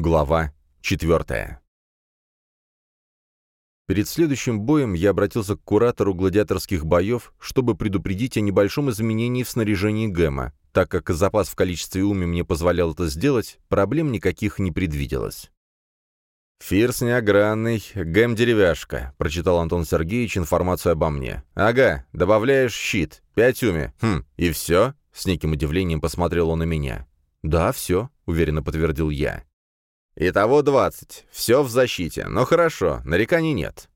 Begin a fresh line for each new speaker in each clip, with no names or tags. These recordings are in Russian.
Глава 4. Перед следующим боем я обратился к куратору гладиаторских боев, чтобы предупредить о небольшом изменении в снаряжении Гэма. Так как запас в количестве уми мне позволял это сделать, проблем никаких не предвиделось. «Фирс неогранный, Гэм деревяшка», — прочитал Антон Сергеевич информацию обо мне. «Ага, добавляешь щит, пять уми. Хм, и все?» — с неким удивлением посмотрел он на меня. «Да, все», — уверенно подтвердил я. «Итого двадцать. Все в защите. Но хорошо, нареканий нет».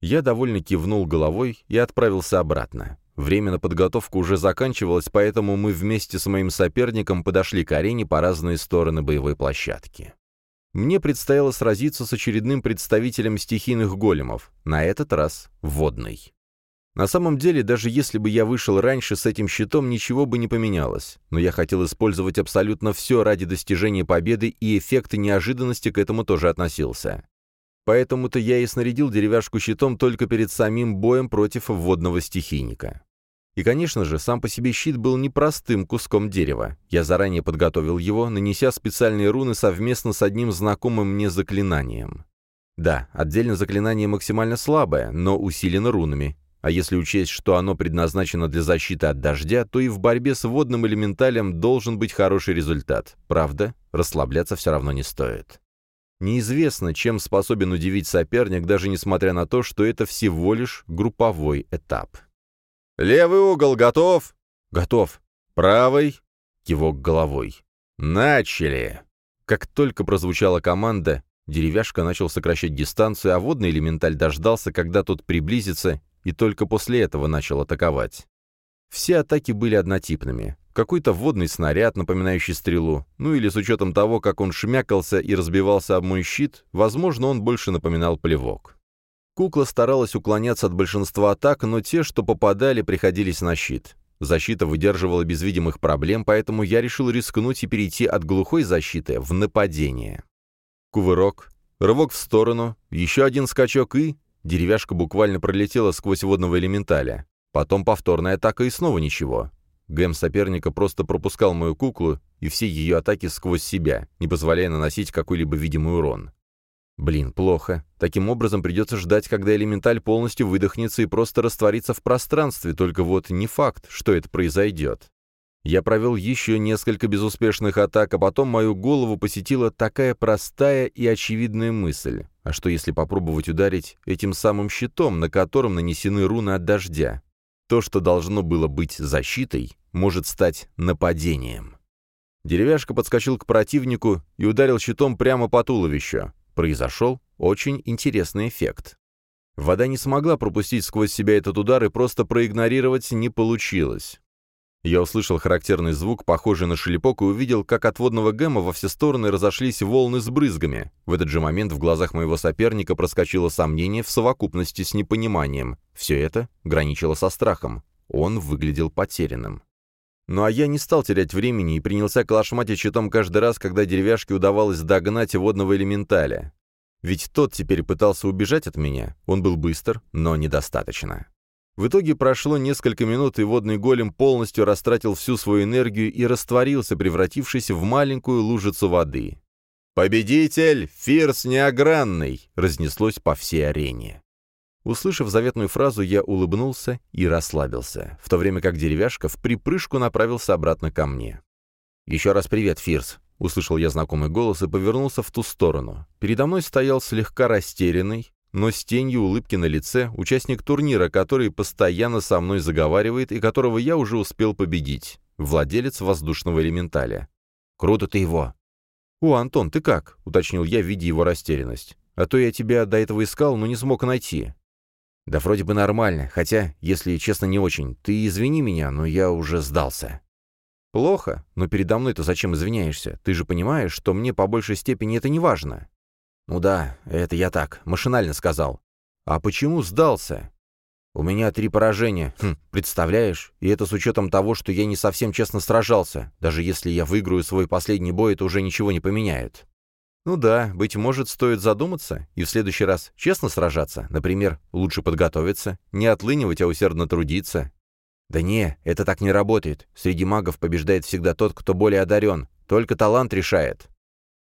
Я довольно кивнул головой и отправился обратно. Время на подготовку уже заканчивалось, поэтому мы вместе с моим соперником подошли к арене по разные стороны боевой площадки. Мне предстояло сразиться с очередным представителем стихийных големов, на этот раз водный. На самом деле, даже если бы я вышел раньше с этим щитом, ничего бы не поменялось. Но я хотел использовать абсолютно все ради достижения победы, и эффект неожиданности к этому тоже относился. Поэтому-то я и снарядил деревяшку щитом только перед самим боем против водного стихийника. И, конечно же, сам по себе щит был непростым куском дерева. Я заранее подготовил его, нанеся специальные руны совместно с одним знакомым мне заклинанием. Да, отдельно заклинание максимально слабое, но усилено рунами, а если учесть, что оно предназначено для защиты от дождя, то и в борьбе с водным элементалем должен быть хороший результат. Правда, расслабляться все равно не стоит. Неизвестно, чем способен удивить соперник, даже несмотря на то, что это всего лишь групповой этап. «Левый угол готов?» «Готов». «Правый?» Кивок головой. «Начали!» Как только прозвучала команда, деревяшка начал сокращать дистанцию, а водный элементаль дождался, когда тот приблизится, и только после этого начал атаковать. Все атаки были однотипными. Какой-то водный снаряд, напоминающий стрелу, ну или с учетом того, как он шмякался и разбивался об мой щит, возможно, он больше напоминал плевок. Кукла старалась уклоняться от большинства атак, но те, что попадали, приходились на щит. Защита выдерживала без видимых проблем, поэтому я решил рискнуть и перейти от глухой защиты в нападение. Кувырок, рывок в сторону, еще один скачок и... Деревяшка буквально пролетела сквозь водного элементаля. Потом повторная атака и снова ничего. Гэм соперника просто пропускал мою куклу и все ее атаки сквозь себя, не позволяя наносить какой-либо видимый урон. Блин, плохо. Таким образом придется ждать, когда элементаль полностью выдохнется и просто растворится в пространстве, только вот не факт, что это произойдет. Я провел еще несколько безуспешных атак, а потом мою голову посетила такая простая и очевидная мысль. А что если попробовать ударить этим самым щитом, на котором нанесены руны от дождя? То, что должно было быть защитой, может стать нападением. Деревяшка подскочил к противнику и ударил щитом прямо по туловищу. Произошел очень интересный эффект. Вода не смогла пропустить сквозь себя этот удар и просто проигнорировать не получилось. Я услышал характерный звук, похожий на шлепок, и увидел, как от водного гэма во все стороны разошлись волны с брызгами. В этот же момент в глазах моего соперника проскочило сомнение в совокупности с непониманием. Все это граничило со страхом. Он выглядел потерянным. Ну а я не стал терять времени и принялся клашматить щитом каждый раз, когда деревяшке удавалось догнать водного элементаля. Ведь тот теперь пытался убежать от меня. Он был быстр, но недостаточно. В итоге прошло несколько минут, и водный голем полностью растратил всю свою энергию и растворился, превратившись в маленькую лужицу воды. «Победитель! Фирс неогранный!» разнеслось по всей арене. Услышав заветную фразу, я улыбнулся и расслабился, в то время как деревяшка в припрыжку направился обратно ко мне. «Еще раз привет, Фирс!» — услышал я знакомый голос и повернулся в ту сторону. Передо мной стоял слегка растерянный, но с тенью улыбки на лице участник турнира, который постоянно со мной заговаривает и которого я уже успел победить, владелец воздушного элементаля. «Круто ты его!» «О, Антон, ты как?» — уточнил я, видя его растерянность. «А то я тебя до этого искал, но не смог найти». «Да вроде бы нормально, хотя, если честно, не очень. Ты извини меня, но я уже сдался». «Плохо, но передо мной-то зачем извиняешься? Ты же понимаешь, что мне по большей степени это не важно». «Ну да, это я так, машинально сказал». «А почему сдался?» «У меня три поражения, хм, представляешь? И это с учетом того, что я не совсем честно сражался. Даже если я выиграю свой последний бой, это уже ничего не поменяет». «Ну да, быть может, стоит задуматься и в следующий раз честно сражаться. Например, лучше подготовиться, не отлынивать, а усердно трудиться». «Да не, это так не работает. Среди магов побеждает всегда тот, кто более одарен. Только талант решает».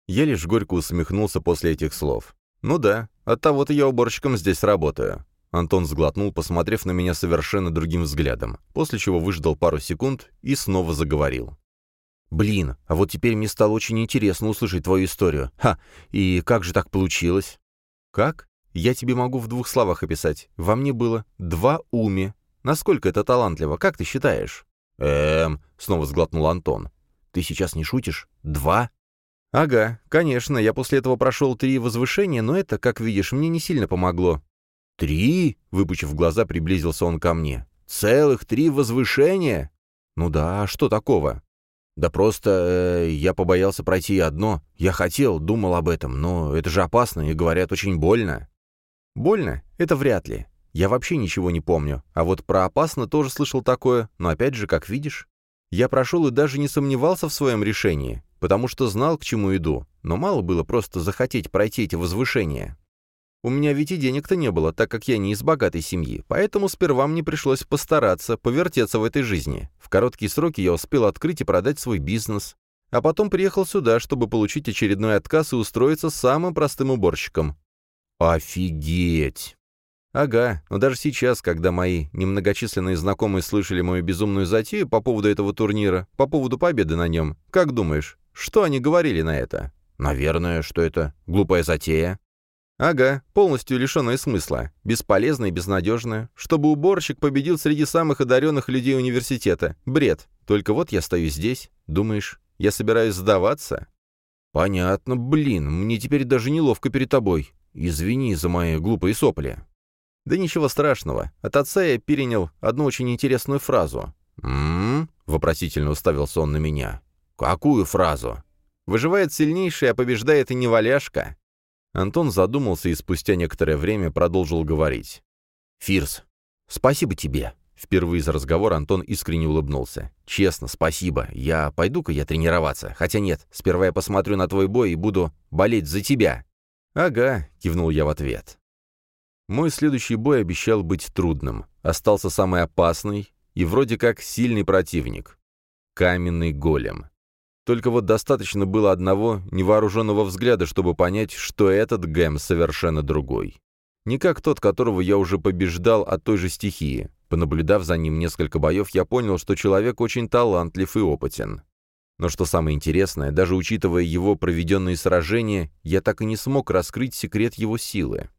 Я лишь горько усмехнулся после этих слов. «Ну да, оттого-то я уборщиком здесь работаю». Антон сглотнул, посмотрев на меня совершенно другим взглядом, после чего выждал пару секунд и снова заговорил. «Блин, а вот теперь мне стало очень интересно услышать твою историю. Ха, и как же так получилось?» «Как? Я тебе могу в двух словах описать. Во мне было два уми. Насколько это талантливо, как ты считаешь?» «Эм...» — снова сглотнул Антон. «Ты сейчас не шутишь? Два?» «Ага, конечно, я после этого прошел три возвышения, но это, как видишь, мне не сильно помогло». «Три?» — выпучив глаза, приблизился он ко мне. «Целых три возвышения?» «Ну да, а что такого?» «Да просто э, я побоялся пройти одно. Я хотел, думал об этом, но это же опасно и, говорят, очень больно». «Больно? Это вряд ли. Я вообще ничего не помню. А вот про опасно тоже слышал такое, но опять же, как видишь. Я прошел и даже не сомневался в своем решении потому что знал, к чему иду, но мало было просто захотеть пройти эти возвышения. У меня ведь и денег-то не было, так как я не из богатой семьи, поэтому сперва мне пришлось постараться, повертеться в этой жизни. В короткие сроки я успел открыть и продать свой бизнес, а потом приехал сюда, чтобы получить очередной отказ и устроиться самым простым уборщиком. Офигеть! Ага, но даже сейчас, когда мои немногочисленные знакомые слышали мою безумную затею по поводу этого турнира, по поводу победы на нем, как думаешь, что они говорили на это? Наверное, что это глупая затея. Ага, полностью лишенная смысла, бесполезная и безнадежная, чтобы уборщик победил среди самых одаренных людей университета. Бред. Только вот я стою здесь. Думаешь, я собираюсь сдаваться? Понятно, блин, мне теперь даже неловко перед тобой. Извини за мои глупые сопли. Да ничего страшного. От отца я перенял одну очень интересную фразу. «М-м-м», вопросительно уставился он на меня. «Какую фразу?» «Выживает сильнейший, а побеждает и неваляшка». Антон задумался и спустя некоторое время продолжил говорить. «Фирс, спасибо тебе». Впервые за разговор Антон искренне улыбнулся. «Честно, спасибо. Я пойду-ка я тренироваться. Хотя нет, сперва я посмотрю на твой бой и буду болеть за тебя». «Ага», — кивнул я в ответ. Мой следующий бой обещал быть трудным. Остался самый опасный и вроде как сильный противник. Каменный голем. Только вот достаточно было одного невооруженного взгляда, чтобы понять, что этот Гэм совершенно другой. Не как тот, которого я уже побеждал от той же стихии. Понаблюдав за ним несколько боев, я понял, что человек очень талантлив и опытен. Но что самое интересное, даже учитывая его проведенные сражения, я так и не смог раскрыть секрет его силы.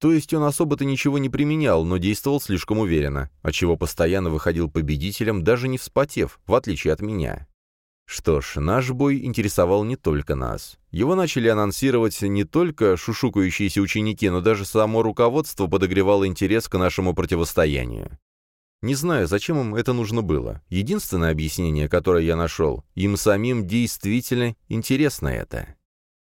То есть он особо-то ничего не применял, но действовал слишком уверенно, отчего постоянно выходил победителем, даже не вспотев, в отличие от меня. Что ж, наш бой интересовал не только нас. Его начали анонсировать не только шушукающиеся ученики, но даже само руководство подогревало интерес к нашему противостоянию. Не знаю, зачем им это нужно было. Единственное объяснение, которое я нашел, им самим действительно интересно это.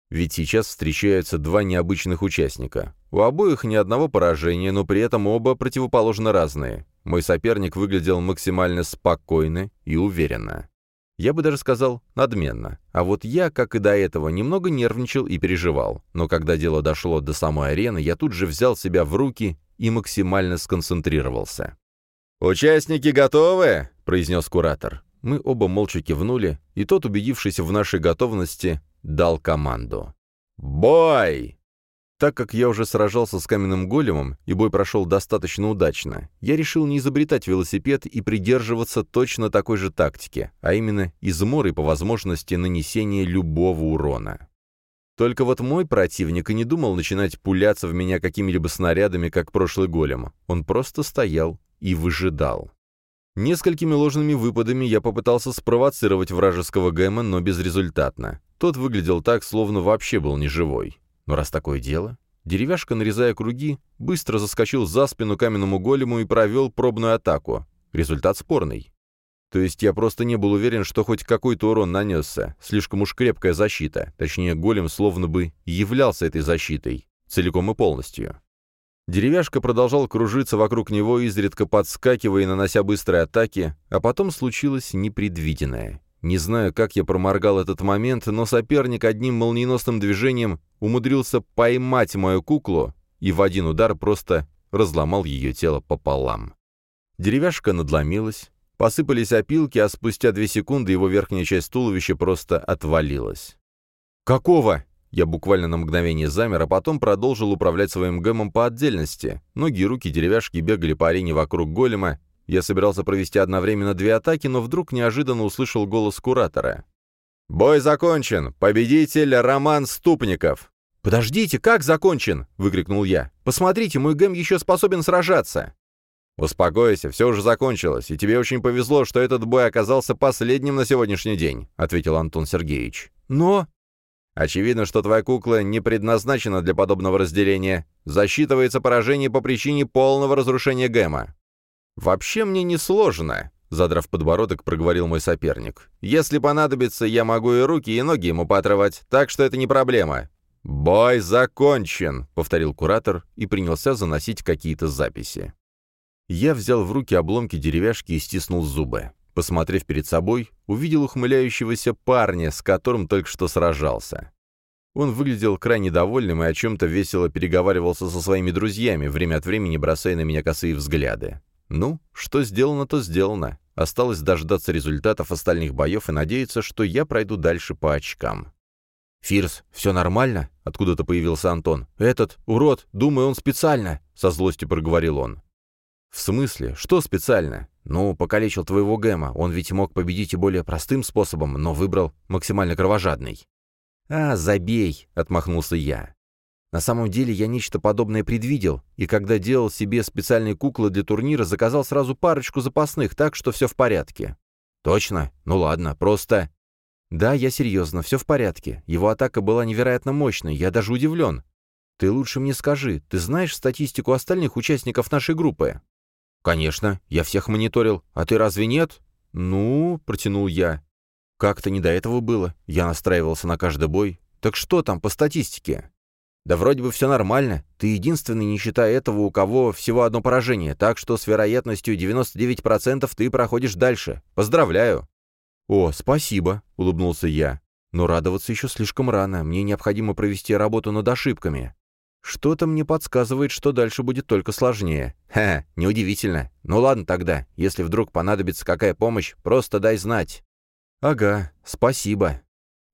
Ведь сейчас встречаются два необычных участника. У обоих ни одного поражения, но при этом оба противоположно разные. Мой соперник выглядел максимально спокойно и уверенно. Я бы даже сказал надменно. А вот я, как и до этого, немного нервничал и переживал. Но когда дело дошло до самой арены, я тут же взял себя в руки и максимально сконцентрировался. «Участники готовы?» — произнес куратор. Мы оба молча кивнули, и тот, убедившись в нашей готовности, дал команду. «Бой!» Так как я уже сражался с каменным големом, и бой прошел достаточно удачно, я решил не изобретать велосипед и придерживаться точно такой же тактики, а именно измор и по возможности нанесения любого урона. Только вот мой противник и не думал начинать пуляться в меня какими-либо снарядами, как прошлый голем. Он просто стоял и выжидал. Несколькими ложными выпадами я попытался спровоцировать вражеского гэма, но безрезультатно. Тот выглядел так, словно вообще был неживой. Но раз такое дело... Деревяшка, нарезая круги, быстро заскочил за спину каменному голему и провел пробную атаку. Результат спорный. То есть я просто не был уверен, что хоть какой-то урон нанесся. Слишком уж крепкая защита. Точнее, голем словно бы являлся этой защитой. Целиком и полностью. Деревяшка продолжал кружиться вокруг него, изредка подскакивая и нанося быстрые атаки, а потом случилось непредвиденное. Не знаю, как я проморгал этот момент, но соперник одним молниеносным движением умудрился поймать мою куклу и в один удар просто разломал ее тело пополам. Деревяшка надломилась, посыпались опилки, а спустя две секунды его верхняя часть туловища просто отвалилась. «Какого?» Я буквально на мгновение замер, а потом продолжил управлять своим гэмом по отдельности. Ноги и руки деревяшки бегали по арене вокруг голема. Я собирался провести одновременно две атаки, но вдруг неожиданно услышал голос куратора. «Бой закончен! Победитель Роман Ступников!» «Подождите, как закончен?» — выкрикнул я. «Посмотрите, мой гэм еще способен сражаться!» «Успокойся, все уже закончилось, и тебе очень повезло, что этот бой оказался последним на сегодняшний день», — ответил Антон Сергеевич. «Но...» «Очевидно, что твоя кукла не предназначена для подобного разделения. Засчитывается поражение по причине полного разрушения гэма». «Вообще мне не сложно», — задрав подбородок, проговорил мой соперник. «Если понадобится, я могу и руки, и ноги ему поотрывать, так что это не проблема. «Бой закончен», — повторил куратор и принялся заносить какие-то записи. Я взял в руки обломки деревяшки и стиснул зубы. Посмотрев перед собой, увидел ухмыляющегося парня, с которым только что сражался. Он выглядел крайне довольным и о чем-то весело переговаривался со своими друзьями, время от времени бросая на меня косые взгляды. Ну, что сделано, то сделано. Осталось дождаться результатов остальных боев и надеяться, что я пройду дальше по очкам. «Фирс, все нормально?» — откуда-то появился Антон. «Этот, урод, думаю, он специально!» — со злостью проговорил он. «В смысле? Что специально?» «Ну, покалечил твоего Гэма. Он ведь мог победить и более простым способом, но выбрал максимально кровожадный». «А, забей!» — отмахнулся я. На самом деле я нечто подобное предвидел, и когда делал себе специальные куклы для турнира, заказал сразу парочку запасных, так что все в порядке. «Точно? Ну ладно, просто...» «Да, я серьезно, все в порядке. Его атака была невероятно мощной, я даже удивлен. Ты лучше мне скажи, ты знаешь статистику остальных участников нашей группы?» «Конечно, я всех мониторил. А ты разве нет?» «Ну», — протянул я. «Как-то не до этого было. Я настраивался на каждый бой. Так что там по статистике?» «Да вроде бы все нормально. Ты единственный, не считая этого, у кого всего одно поражение, так что с вероятностью 99% ты проходишь дальше. Поздравляю!» «О, спасибо», — улыбнулся я. «Но радоваться еще слишком рано, мне необходимо провести работу над ошибками. Что-то мне подсказывает, что дальше будет только сложнее. Ха, неудивительно. Ну ладно тогда, если вдруг понадобится какая помощь, просто дай знать». «Ага, спасибо».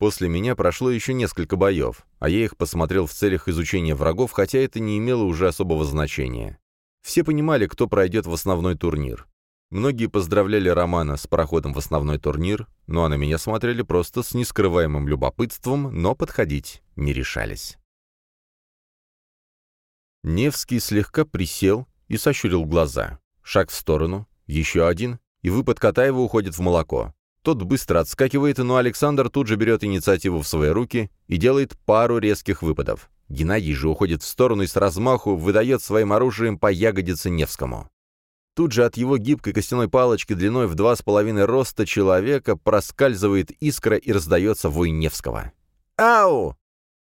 После меня прошло еще несколько боев, а я их посмотрел в целях изучения врагов, хотя это не имело уже особого значения. Все понимали, кто пройдет в основной турнир. Многие поздравляли Романа с проходом в основной турнир, ну а на меня смотрели просто с нескрываемым любопытством, но подходить не решались. Невский слегка присел и сощурил глаза. Шаг в сторону, еще один, и выпад Катаева уходит в молоко. Тот быстро отскакивает, но Александр тут же берет инициативу в свои руки и делает пару резких выпадов. Геннадий же уходит в сторону и с размаху выдает своим оружием по ягодице Невскому. Тут же от его гибкой костяной палочки длиной в два с половиной роста человека проскальзывает искра и раздается вой Невского. «Ау!»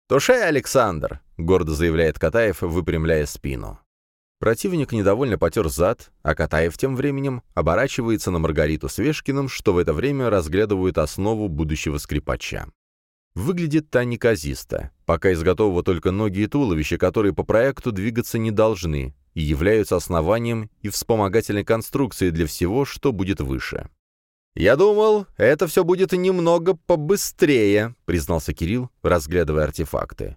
«Тушей, Александр!» — гордо заявляет Катаев, выпрямляя спину. Противник недовольно потер зад, а Катаев тем временем оборачивается на Маргариту с что в это время разглядывают основу будущего скрипача. Выглядит та неказисто. Пока изготового только ноги и туловище, которые по проекту двигаться не должны, и являются основанием и вспомогательной конструкцией для всего, что будет выше. «Я думал, это все будет немного побыстрее», — признался Кирилл, разглядывая артефакты.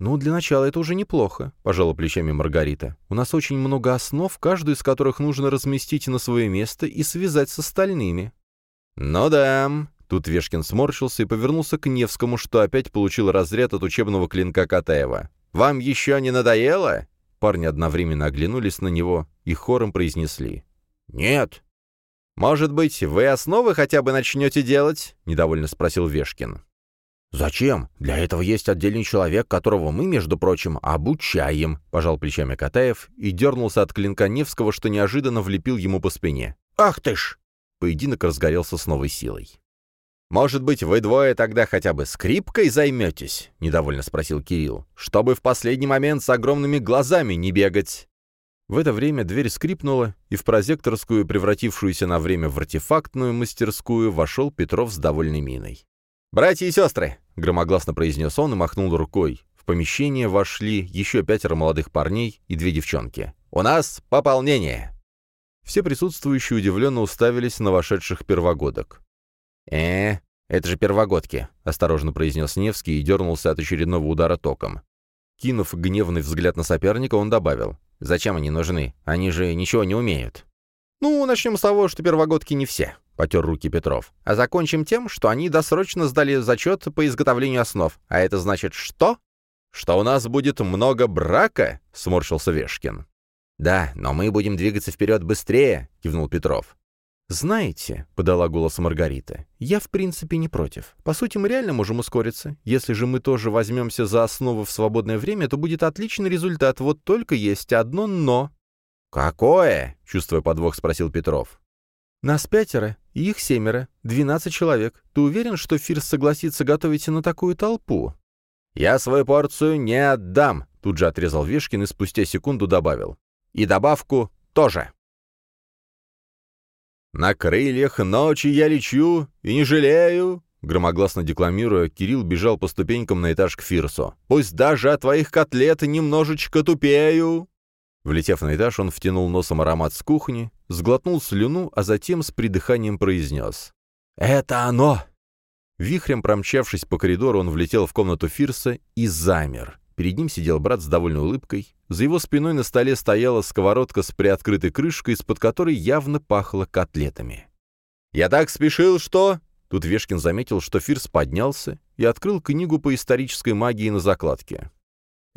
«Ну, для начала это уже неплохо», — пожала плечами Маргарита. «У нас очень много основ, каждую из которых нужно разместить на свое место и связать с остальными». «Ну да», — тут Вешкин сморщился и повернулся к Невскому, что опять получил разряд от учебного клинка Катаева. «Вам еще не надоело?» Парни одновременно оглянулись на него и хором произнесли. «Нет». «Может быть, вы основы хотя бы начнете делать?» — недовольно спросил Вешкин. «Зачем? Для этого есть отдельный человек, которого мы, между прочим, обучаем», — пожал плечами Катаев и дернулся от клинка Невского, что неожиданно влепил ему по спине. «Ах ты ж!» Поединок разгорелся с новой силой. «Может быть, вы двое тогда хотя бы скрипкой займетесь?» — недовольно спросил Кирилл. «Чтобы в последний момент с огромными глазами не бегать». В это время дверь скрипнула, и в прозекторскую, превратившуюся на время в артефактную мастерскую, вошел Петров с довольной миной. «Братья и сестры!» — громогласно произнес он и махнул рукой. В помещение вошли еще пятеро молодых парней и две девчонки. «У нас пополнение!» Все присутствующие удивленно уставились на вошедших первогодок. «Э, «Это же первогодки», — осторожно произнес Невский и дернулся от очередного удара током. Кинув гневный взгляд на соперника, он добавил. «Зачем они нужны? Они же ничего не умеют». «Ну, начнем с того, что первогодки не все», — потер руки Петров. «А закончим тем, что они досрочно сдали зачет по изготовлению основ. А это значит что?» «Что у нас будет много брака?» — сморщился Вешкин. «Да, но мы будем двигаться вперед быстрее», — кивнул Петров. «Знаете», — подала голос Маргарита, — «я в принципе не против. По сути, мы реально можем ускориться. Если же мы тоже возьмемся за основу в свободное время, то будет отличный результат. Вот только есть одно «но». «Какое?» — чувствуя подвох, спросил Петров. «Нас пятеро, их семеро, двенадцать человек. Ты уверен, что Фирс согласится готовить на такую толпу?» «Я свою порцию не отдам», — тут же отрезал Вешкин и спустя секунду добавил. «И добавку тоже». «На крыльях ночи я лечу и не жалею!» Громогласно декламируя, Кирилл бежал по ступенькам на этаж к Фирсу. «Пусть даже от твоих котлет немножечко тупею!» Влетев на этаж, он втянул носом аромат с кухни, сглотнул слюну, а затем с придыханием произнес. «Это оно!» Вихрем промчавшись по коридору, он влетел в комнату Фирса и замер. Перед ним сидел брат с довольной улыбкой. За его спиной на столе стояла сковородка с приоткрытой крышкой, из-под которой явно пахло котлетами. «Я так спешил, что...» Тут Вешкин заметил, что Фирс поднялся и открыл книгу по исторической магии на закладке.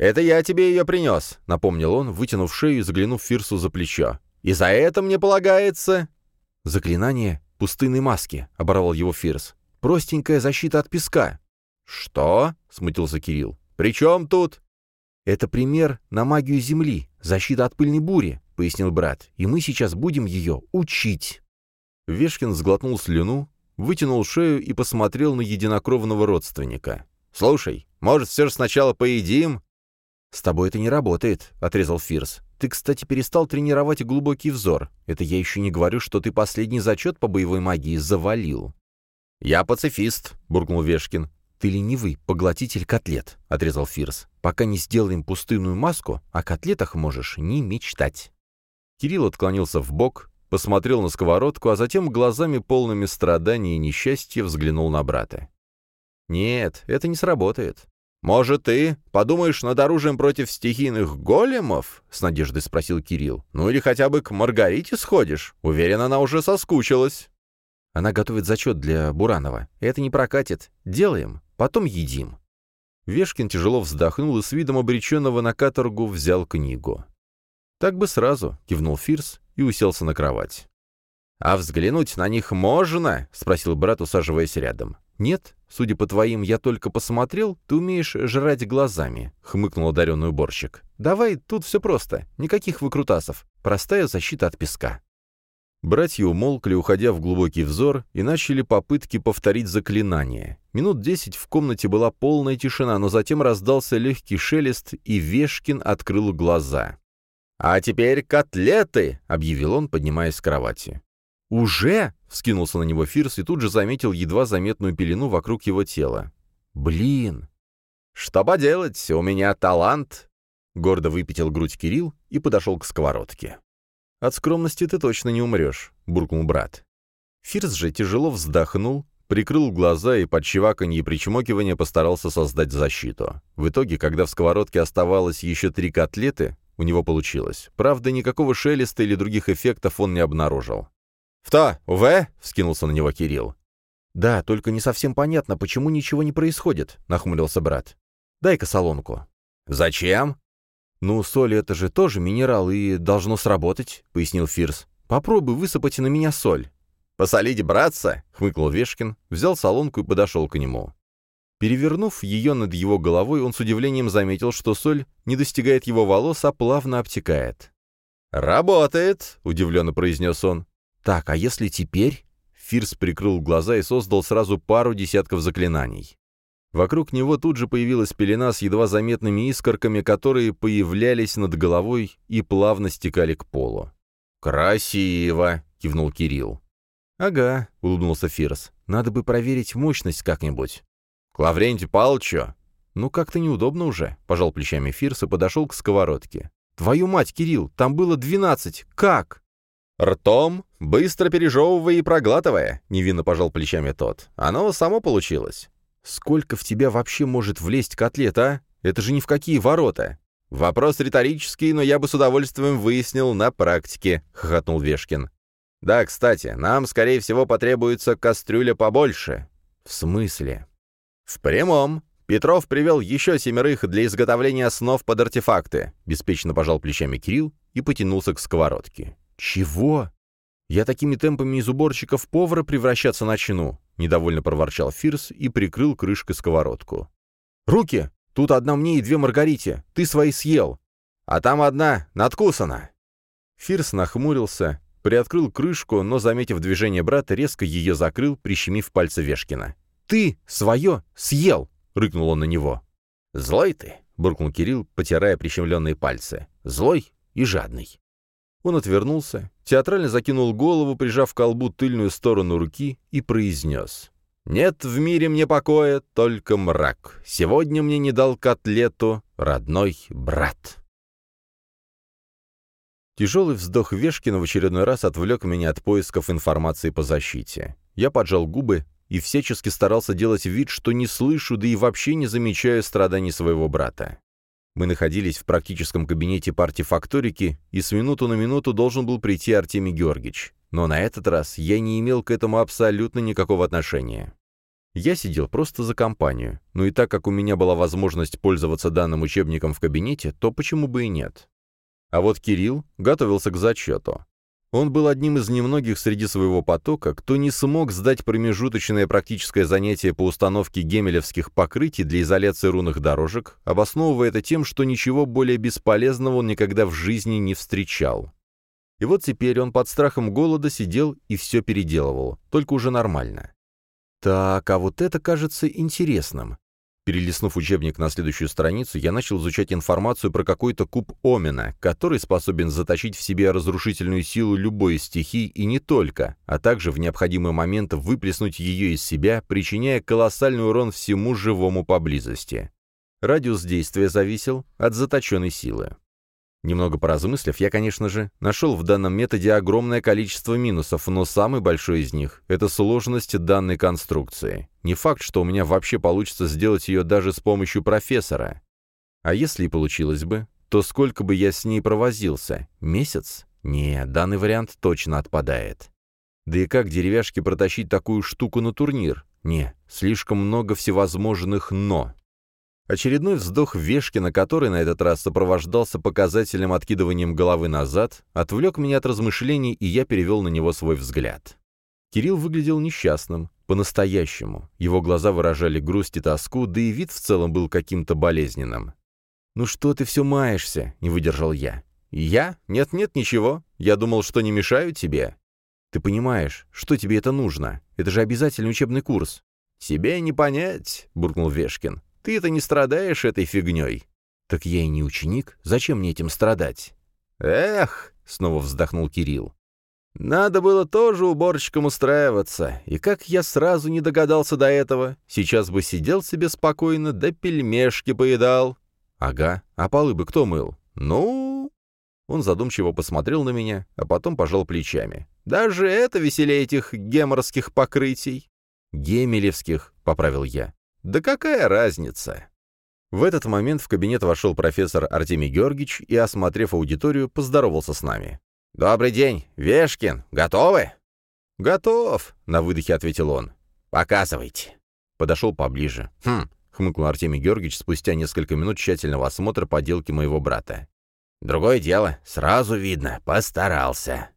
«Это я тебе ее принес», — напомнил он, вытянув шею и заглянув Фирсу за плечо. «И за это мне полагается...» «Заклинание пустынной маски», — оборвал его Фирс. «Простенькая защита от песка». «Что?» — смутился Кирилл. «При чем тут?» «Это пример на магию Земли, защита от пыльной бури», — пояснил брат, «и мы сейчас будем ее учить». Вешкин сглотнул слюну, вытянул шею и посмотрел на единокровного родственника. «Слушай, может, все же сначала поедим?» «С тобой это не работает», — отрезал Фирс. «Ты, кстати, перестал тренировать глубокий взор. Это я еще не говорю, что ты последний зачет по боевой магии завалил». «Я пацифист», — буркнул Вешкин. «Ты ленивый поглотитель котлет», — отрезал Фирс. «Пока не сделаем пустынную маску, о котлетах можешь не мечтать». Кирилл отклонился в бок, посмотрел на сковородку, а затем глазами полными страданий и несчастья взглянул на брата. «Нет, это не сработает». «Может, ты подумаешь над оружием против стихийных големов?» — с надеждой спросил Кирилл. «Ну или хотя бы к Маргарите сходишь? Уверен, она уже соскучилась». Она готовит зачет для Буранова. Это не прокатит. Делаем. Потом едим». Вешкин тяжело вздохнул и с видом обреченного на каторгу взял книгу. «Так бы сразу», — кивнул Фирс и уселся на кровать. «А взглянуть на них можно?» — спросил брат, усаживаясь рядом. «Нет, судя по твоим, я только посмотрел, ты умеешь жрать глазами», — хмыкнул одаренный уборщик. «Давай, тут все просто, никаких выкрутасов, простая защита от песка». Братья умолкли, уходя в глубокий взор, и начали попытки повторить заклинание. Минут десять в комнате была полная тишина, но затем раздался легкий шелест, и Вешкин открыл глаза. «А теперь котлеты!» — объявил он, поднимаясь с кровати. «Уже?» — вскинулся на него Фирс и тут же заметил едва заметную пелену вокруг его тела. «Блин!» «Что поделать, у меня талант!» Гордо выпятил грудь Кирилл и подошел к сковородке. «От скромности ты точно не умрешь», — буркнул брат. Фирс же тяжело вздохнул, прикрыл глаза и под чеваканье и причмокивание постарался создать защиту. В итоге, когда в сковородке оставалось еще три котлеты, у него получилось. Правда, никакого шелеста или других эффектов он не обнаружил. «Что, В?» — вскинулся на него Кирилл. «Да, только не совсем понятно, почему ничего не происходит», — нахмурился брат. «Дай-ка солонку». «Зачем?» «Ну, соль — это же тоже минерал и должно сработать», — пояснил Фирс. «Попробуй высыпать на меня соль». «Посолить, братца?» — хмыкнул Вешкин, взял солонку и подошел к нему. Перевернув ее над его головой, он с удивлением заметил, что соль не достигает его волос, а плавно обтекает. «Работает!» — удивленно произнес он. «Так, а если теперь?» Фирс прикрыл глаза и создал сразу пару десятков заклинаний. Вокруг него тут же появилась пелена с едва заметными искорками, которые появлялись над головой и плавно стекали к полу. «Красиво!» — кивнул Кирилл. «Ага», — улыбнулся Фирс. «Надо бы проверить мощность как-нибудь». «К Лаврентию Палычу?» «Ну, как-то неудобно уже», — пожал плечами Фирс и подошел к сковородке. «Твою мать, Кирилл, там было двенадцать! Как?» «Ртом, быстро пережевывая и проглатывая», — невинно пожал плечами тот. «Оно само получилось». «Сколько в тебя вообще может влезть котлет, а? Это же ни в какие ворота!» «Вопрос риторический, но я бы с удовольствием выяснил на практике», — хохотнул Вешкин. «Да, кстати, нам, скорее всего, потребуется кастрюля побольше». «В смысле?» «В прямом. Петров привел еще семерых для изготовления основ под артефакты», — беспечно пожал плечами Кирилл и потянулся к сковородке. «Чего? Я такими темпами из уборщика в повара превращаться начну», — недовольно проворчал Фирс и прикрыл крышкой сковородку. «Руки! Тут одна мне и две Маргарите. Ты свои съел. А там одна надкусана». Фирс нахмурился, приоткрыл крышку, но, заметив движение брата, резко ее закрыл, прищемив пальцы Вешкина. «Ты свое съел!» — рыкнул он на него. «Злой ты!» — буркнул Кирилл, потирая прищемленные пальцы. «Злой и жадный». Он отвернулся, театрально закинул голову, прижав к колбу тыльную сторону руки, и произнес. «Нет в мире мне покоя, только мрак. Сегодня мне не дал котлету родной брат». Тяжелый вздох Вешкина в очередной раз отвлек меня от поисков информации по защите. Я поджал губы и всячески старался делать вид, что не слышу, да и вообще не замечаю страданий своего брата. Мы находились в практическом кабинете партии факторики, и с минуту на минуту должен был прийти Артемий Георгиевич. Но на этот раз я не имел к этому абсолютно никакого отношения. Я сидел просто за компанию, но и так как у меня была возможность пользоваться данным учебником в кабинете, то почему бы и нет? А вот Кирилл готовился к зачету. Он был одним из немногих среди своего потока, кто не смог сдать промежуточное практическое занятие по установке гемелевских покрытий для изоляции рунных дорожек, обосновывая это тем, что ничего более бесполезного он никогда в жизни не встречал. И вот теперь он под страхом голода сидел и все переделывал, только уже нормально. Так, а вот это кажется интересным. Перелистнув учебник на следующую страницу, я начал изучать информацию про какой-то куб Омена, который способен заточить в себе разрушительную силу любой стихии и не только, а также в необходимый момент выплеснуть ее из себя, причиняя колоссальный урон всему живому поблизости. Радиус действия зависел от заточенной силы. Немного поразмыслив, я, конечно же, нашел в данном методе огромное количество минусов, но самый большой из них — это сложность данной конструкции. Не факт, что у меня вообще получится сделать ее даже с помощью профессора. А если и получилось бы, то сколько бы я с ней провозился? Месяц? Не, данный вариант точно отпадает. Да и как деревяшки протащить такую штуку на турнир? Не, слишком много всевозможных «но». Очередной вздох Вешкина, который на этот раз сопровождался показательным откидыванием головы назад, отвлек меня от размышлений, и я перевел на него свой взгляд. Кирилл выглядел несчастным, по-настоящему. Его глаза выражали грусть и тоску, да и вид в целом был каким-то болезненным. «Ну что ты все маешься?» — не выдержал я. «Я? Нет-нет, ничего. Я думал, что не мешаю тебе». «Ты понимаешь, что тебе это нужно? Это же обязательный учебный курс». «Тебе не понять», — буркнул Вешкин. Ты-то не страдаешь этой фигней». «Так я и не ученик. Зачем мне этим страдать?» «Эх!» — снова вздохнул Кирилл. «Надо было тоже уборщиком устраиваться. И как я сразу не догадался до этого, сейчас бы сидел себе спокойно, да пельмешки поедал». «Ага. А полы бы кто мыл?» «Ну...» Он задумчиво посмотрел на меня, а потом пожал плечами. «Даже это веселее этих геморских покрытий». «Гемелевских», — поправил я. Да какая разница? В этот момент в кабинет вошел профессор Артемий Георгиевич и, осмотрев аудиторию, поздоровался с нами. «Добрый день, Вешкин, готовы?» «Готов», — на выдохе ответил он. «Показывайте». Подошел поближе. «Хм», — хмыкнул Артемий Георгиевич спустя несколько минут тщательного осмотра поделки моего брата. «Другое дело, сразу видно, постарался».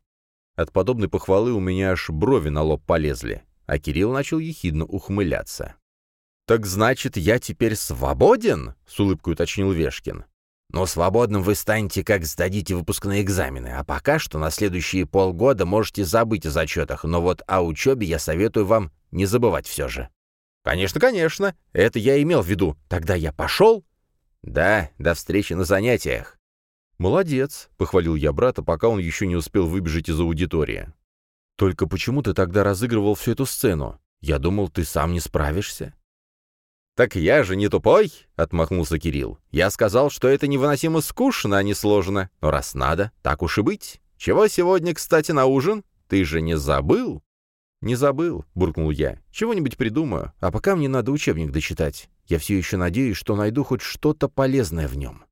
От подобной похвалы у меня аж брови на лоб полезли, а Кирилл начал ехидно ухмыляться. «Так значит, я теперь свободен?» — с улыбкой уточнил Вешкин. «Но свободным вы станете, как сдадите выпускные экзамены, а пока что на следующие полгода можете забыть о зачетах, но вот о учебе я советую вам не забывать все же». «Конечно, конечно, это я имел в виду. Тогда я пошел?» «Да, до встречи на занятиях». «Молодец», — похвалил я брата, пока он еще не успел выбежать из аудитории. «Только почему ты тогда разыгрывал всю эту сцену? Я думал, ты сам не справишься». «Так я же не тупой!» — отмахнулся Кирилл. «Я сказал, что это невыносимо скучно, а не сложно. Но раз надо, так уж и быть. Чего сегодня, кстати, на ужин? Ты же не забыл?» «Не забыл», — буркнул я. «Чего-нибудь придумаю, а пока мне надо учебник дочитать. Я все еще надеюсь, что найду хоть что-то полезное в нем».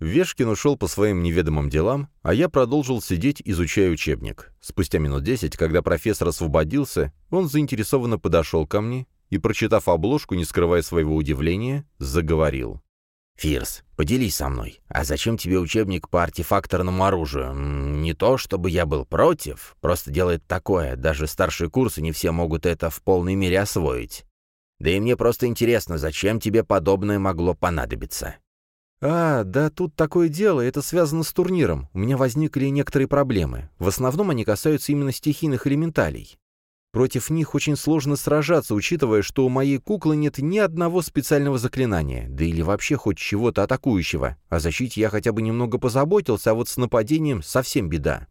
Вешкин ушел по своим неведомым делам, а я продолжил сидеть, изучая учебник. Спустя минут десять, когда профессор освободился, он заинтересованно подошел ко мне и, прочитав обложку, не скрывая своего удивления, заговорил.
«Фирс, поделись со мной. А зачем тебе учебник по артефакторному оружию? Не то, чтобы я был против, просто делает такое. Даже старшие курсы не все могут это в полной мере освоить. Да и мне просто интересно, зачем тебе подобное могло понадобиться?»
«А, да тут такое дело, это связано с турниром. У меня возникли некоторые проблемы. В основном они касаются именно стихийных элементалей. Против них очень сложно сражаться, учитывая, что у моей куклы нет ни одного специального заклинания, да или вообще хоть чего-то атакующего. О защите я хотя бы немного позаботился, а вот с нападением совсем беда.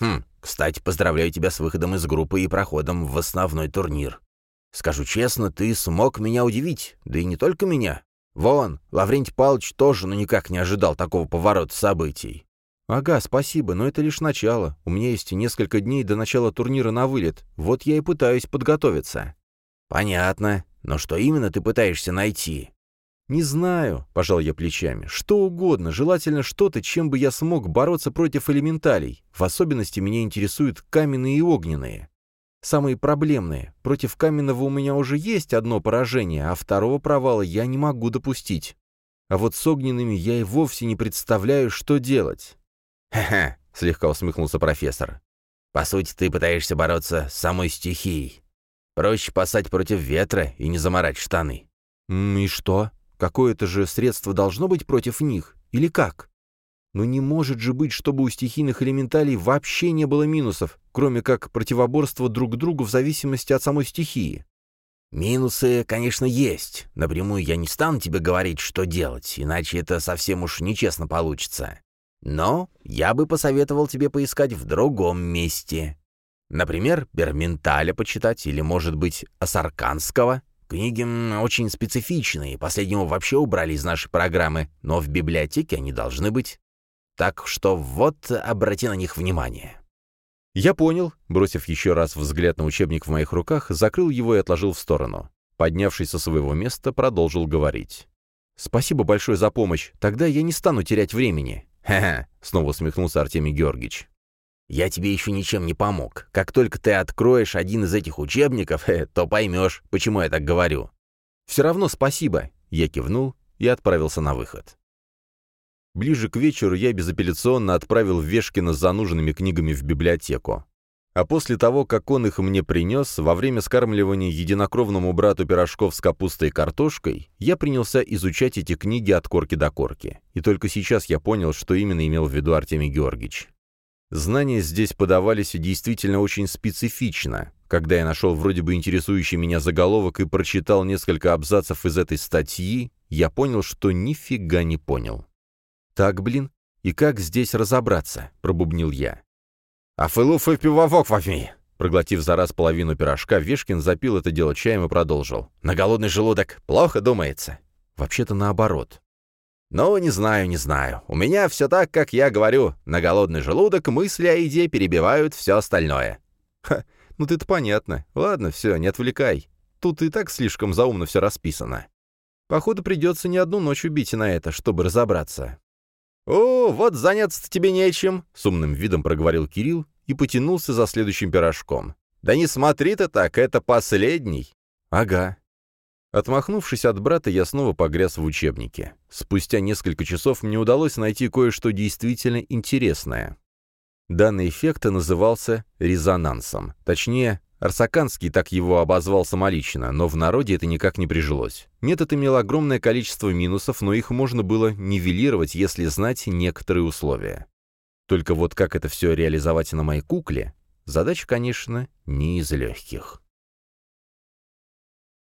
Хм, кстати, поздравляю тебя с выходом из группы и проходом в основной турнир. Скажу честно, ты смог меня удивить, да и не только меня. Вон, Лаврентий Павлович тоже ну никак не ожидал такого поворота событий.
«Ага, спасибо, но это лишь начало. У меня есть несколько дней до начала турнира на вылет. Вот я и пытаюсь подготовиться».
«Понятно. Но что именно ты пытаешься найти?»
«Не знаю», — пожал я плечами. «Что угодно, желательно что-то, чем бы я смог бороться против элементалей. В особенности меня интересуют каменные и огненные. Самые проблемные. Против каменного у меня уже есть одно поражение, а второго провала я не могу допустить. А вот с огненными я и вовсе не представляю, что делать.
«Ха-ха», — слегка усмехнулся профессор. «По сути, ты пытаешься бороться с самой стихией. Проще пасать против ветра и не заморать штаны».
«И что? Какое-то же средство должно быть против них? Или как?» Но не может же быть, чтобы у стихийных элементалей вообще не было минусов, кроме как противоборства друг другу в зависимости от самой стихии.
Минусы, конечно, есть. Напрямую я не стану тебе говорить, что делать, иначе это совсем уж нечестно получится. Но я бы посоветовал тебе поискать в другом месте. Например, Берменталя почитать или, может быть, Асарканского. Книги очень специфичные, последнего вообще убрали из нашей программы, но в библиотеке они должны быть. Так что вот, обрати на них внимание.
Я понял, бросив еще раз взгляд на учебник в моих руках, закрыл его и отложил в сторону. Поднявшись со своего места, продолжил говорить. «Спасибо большое за помощь. Тогда я не стану терять времени.
«Ха-ха», — снова усмехнулся Артемий Георгиевич. «Я тебе еще ничем не помог. Как только ты откроешь один из этих учебников, то поймешь, почему я так говорю».
«Все равно спасибо», — я кивнул и отправился на выход. Ближе к вечеру я безапелляционно отправил Вешкина за нужными книгами в библиотеку. А после того, как он их мне принес, во время скармливания единокровному брату пирожков с капустой и картошкой, я принялся изучать эти книги от корки до корки. И только сейчас я понял, что именно имел в виду Артемий Георгиевич. Знания здесь подавались действительно очень специфично. Когда я нашел вроде бы интересующий меня заголовок и прочитал несколько абзацев из этой статьи, я понял, что нифига не понял. «Так, блин, и как здесь разобраться?» — пробубнил я.
«А фылуф и пивовок возьми!»
Проглотив за раз половину пирожка, Вешкин запил это дело чаем и продолжил.
«На голодный желудок плохо думается».
«Вообще-то наоборот».
«Ну, не знаю, не знаю. У меня все так, как я говорю. На голодный желудок мысли о еде перебивают все остальное».
«Ха, ну ты-то понятно. Ладно, все, не отвлекай. Тут и так слишком заумно все расписано. Походу, придется не одну ночь убить на это, чтобы разобраться».
«О, вот заняться тебе нечем», — с умным видом проговорил Кирилл и потянулся за следующим пирожком. «Да не смотри ты так, это последний».
«Ага». Отмахнувшись от брата, я снова погряз в учебнике. Спустя несколько часов мне удалось найти кое-что действительно интересное. Данный эффект назывался резонансом. Точнее, Арсаканский так его обозвал самолично, но в народе это никак не прижилось. Метод имел огромное количество минусов, но их можно было нивелировать, если знать некоторые условия. Только вот как это все реализовать на моей кукле, задача, конечно, не из легких.